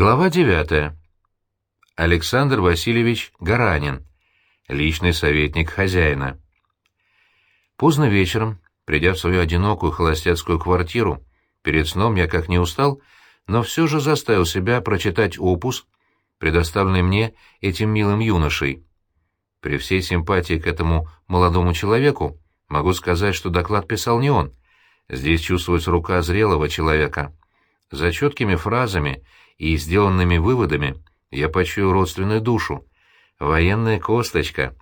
Глава 9. Александр Васильевич Гаранин, личный советник хозяина. Поздно вечером, придя в свою одинокую холостяцкую квартиру, перед сном я как не устал, но все же заставил себя прочитать опус, предоставленный мне этим милым юношей. При всей симпатии к этому молодому человеку могу сказать, что доклад писал не он. Здесь чувствуется рука зрелого человека. За четкими фразами и сделанными выводами я почую родственную душу. Военная косточка.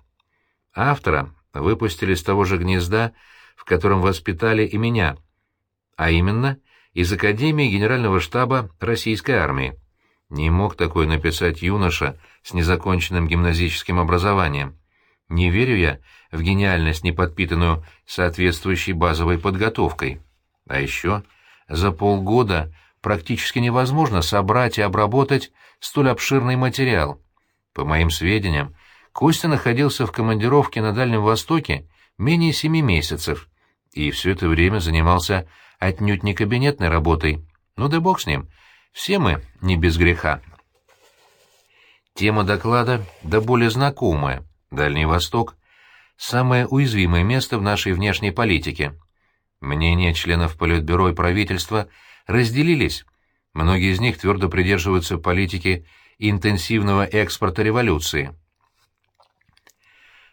Автора выпустили с того же гнезда, в котором воспитали и меня, а именно из Академии Генерального штаба Российской армии. Не мог такой написать юноша с незаконченным гимназическим образованием. Не верю я в гениальность, не подпитанную соответствующей базовой подготовкой. А еще за полгода практически невозможно собрать и обработать столь обширный материал. По моим сведениям, Костя находился в командировке на Дальнем Востоке менее семи месяцев, и все это время занимался отнюдь не кабинетной работой. Ну да бог с ним, все мы не без греха. Тема доклада да более знакомая. Дальний Восток — самое уязвимое место в нашей внешней политике. Мнения членов Политбюро и правительства — разделились. Многие из них твердо придерживаются политики интенсивного экспорта революции.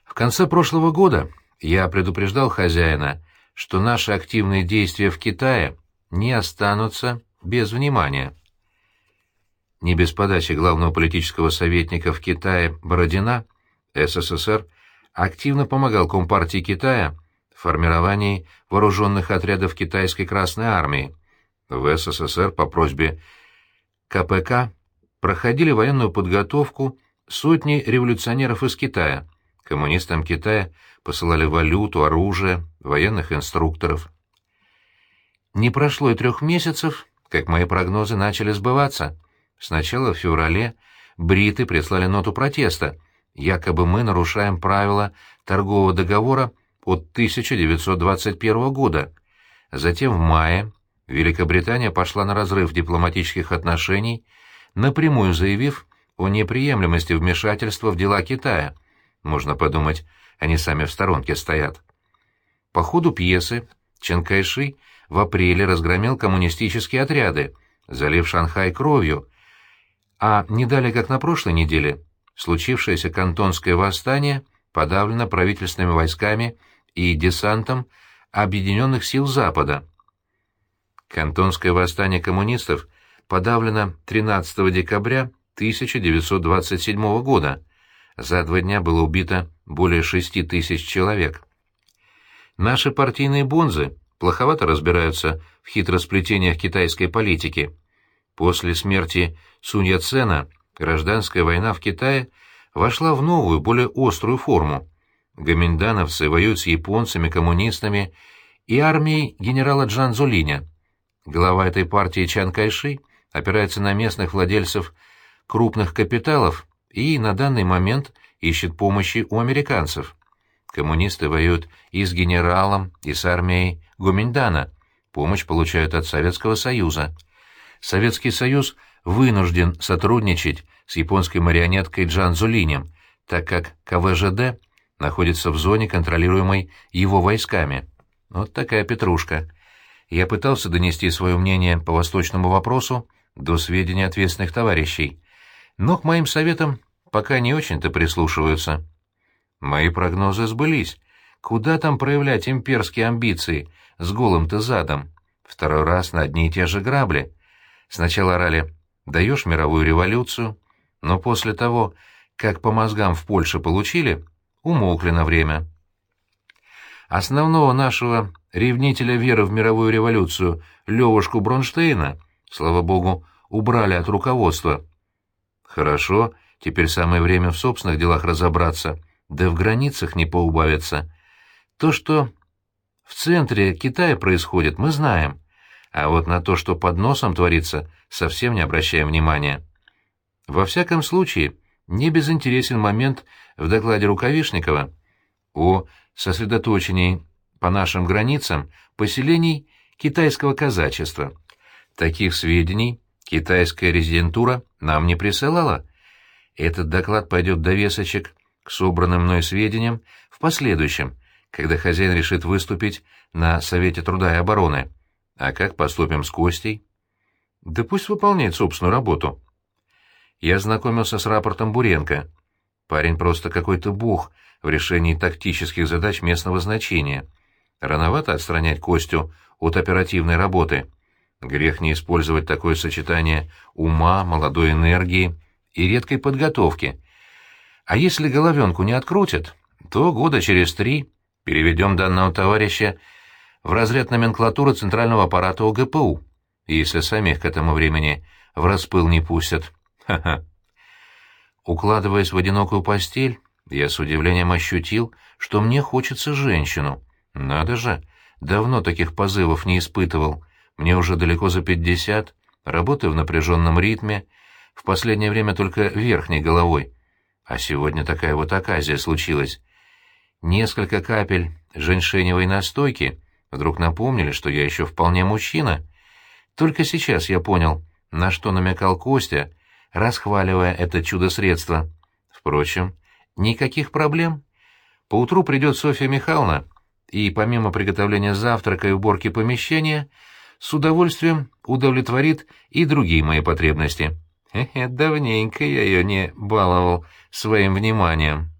В конце прошлого года я предупреждал хозяина, что наши активные действия в Китае не останутся без внимания. Не без подачи главного политического советника в Китае Бородина, СССР активно помогал Компартии Китая в формировании вооруженных отрядов Китайской Красной Армии, в СССР по просьбе КПК проходили военную подготовку сотни революционеров из Китая. Коммунистам Китая посылали валюту, оружие, военных инструкторов. Не прошло и трех месяцев, как мои прогнозы начали сбываться. Сначала в феврале бриты прислали ноту протеста, якобы мы нарушаем правила торгового договора от 1921 года. Затем в мае Великобритания пошла на разрыв дипломатических отношений, напрямую заявив о неприемлемости вмешательства в дела Китая. Можно подумать, они сами в сторонке стоят. По ходу пьесы Чен Кайши в апреле разгромил коммунистические отряды, залив Шанхай кровью, а не далее, как на прошлой неделе, случившееся кантонское восстание подавлено правительственными войсками и десантом Объединенных сил Запада. Кантонское восстание коммунистов подавлено 13 декабря 1927 года. За два дня было убито более 6 тысяч человек. Наши партийные бонзы плоховато разбираются в хитросплетениях китайской политики. После смерти Сунь Яцена гражданская война в Китае вошла в новую, более острую форму. Гоминдановцы воюют с японцами, коммунистами и армией генерала Джан Золиня. Глава этой партии Чан Кайши опирается на местных владельцев крупных капиталов и на данный момент ищет помощи у американцев. Коммунисты воюют и с генералом, и с армией Гуминдана. Помощь получают от Советского Союза. Советский Союз вынужден сотрудничать с японской марионеткой Джан Зулинем, так как КВЖД находится в зоне, контролируемой его войсками. Вот такая петрушка я пытался донести свое мнение по восточному вопросу до сведения ответственных товарищей, но к моим советам пока не очень-то прислушиваются. Мои прогнозы сбылись. Куда там проявлять имперские амбиции с голым-то задом? Второй раз на одни и те же грабли. Сначала орали «даешь мировую революцию», но после того, как по мозгам в Польше получили, умолкли на время. Основного нашего ревнителя веры в мировую революцию Левушку Бронштейна, слава богу, убрали от руководства. Хорошо, теперь самое время в собственных делах разобраться, да в границах не поубавиться. То, что в центре Китая происходит, мы знаем, а вот на то, что под носом творится, совсем не обращаем внимания. Во всяком случае, не безинтересен момент в докладе Рукавишникова о сосредоточении по нашим границам поселений китайского казачества. Таких сведений Китайская резидентура нам не присылала. Этот доклад пойдет до весочек к собранным мной сведениям в последующем, когда хозяин решит выступить на Совете труда и обороны. А как поступим с Костей? Да пусть выполняет собственную работу. Я знакомился с рапортом Буренко. Парень просто какой-то бог в решении тактических задач местного значения. Рановато отстранять Костю от оперативной работы. Грех не использовать такое сочетание ума, молодой энергии и редкой подготовки. А если головенку не открутят, то года через три переведем данного товарища в разряд номенклатуры центрального аппарата ОГПУ, если самих к этому времени в распыл не пустят. Ха-ха. Укладываясь в одинокую постель, я с удивлением ощутил, что мне хочется женщину. Надо же, давно таких позывов не испытывал. Мне уже далеко за пятьдесят, работаю в напряженном ритме, в последнее время только верхней головой. А сегодня такая вот оказия случилась. Несколько капель женьшеневой настойки вдруг напомнили, что я еще вполне мужчина. Только сейчас я понял, на что намекал Костя, расхваливая это чудо-средство. Впрочем, никаких проблем. Поутру придет Софья Михайловна, и помимо приготовления завтрака и уборки помещения — с удовольствием удовлетворит и другие мои потребности. Хе-хе, давненько я ее не баловал своим вниманием.